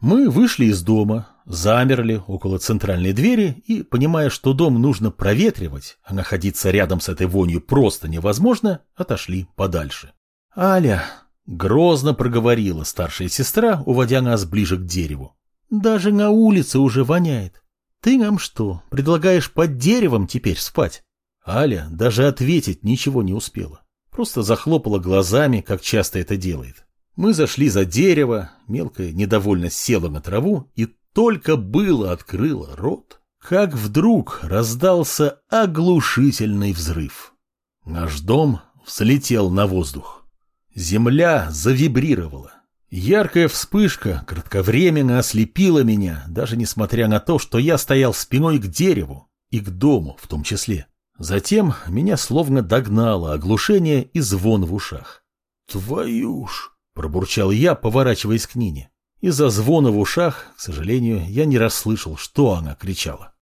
Мы вышли из дома, замерли около центральной двери и, понимая, что дом нужно проветривать, а находиться рядом с этой вонью просто невозможно, отошли подальше. «Аля!» — грозно проговорила старшая сестра, уводя нас ближе к дереву. «Даже на улице уже воняет. Ты нам что, предлагаешь под деревом теперь спать?» Аля даже ответить ничего не успела. Просто захлопала глазами, как часто это делает. Мы зашли за дерево, мелкая недовольно села на траву и только было открыла рот, как вдруг раздался оглушительный взрыв. Наш дом взлетел на воздух. Земля завибрировала. Яркая вспышка кратковременно ослепила меня, даже несмотря на то, что я стоял спиной к дереву и к дому в том числе. Затем меня словно догнало оглушение и звон в ушах. «Твою ж!» Пробурчал я, поворачиваясь к Нине. Из-за звона в ушах, к сожалению, я не расслышал, что она кричала.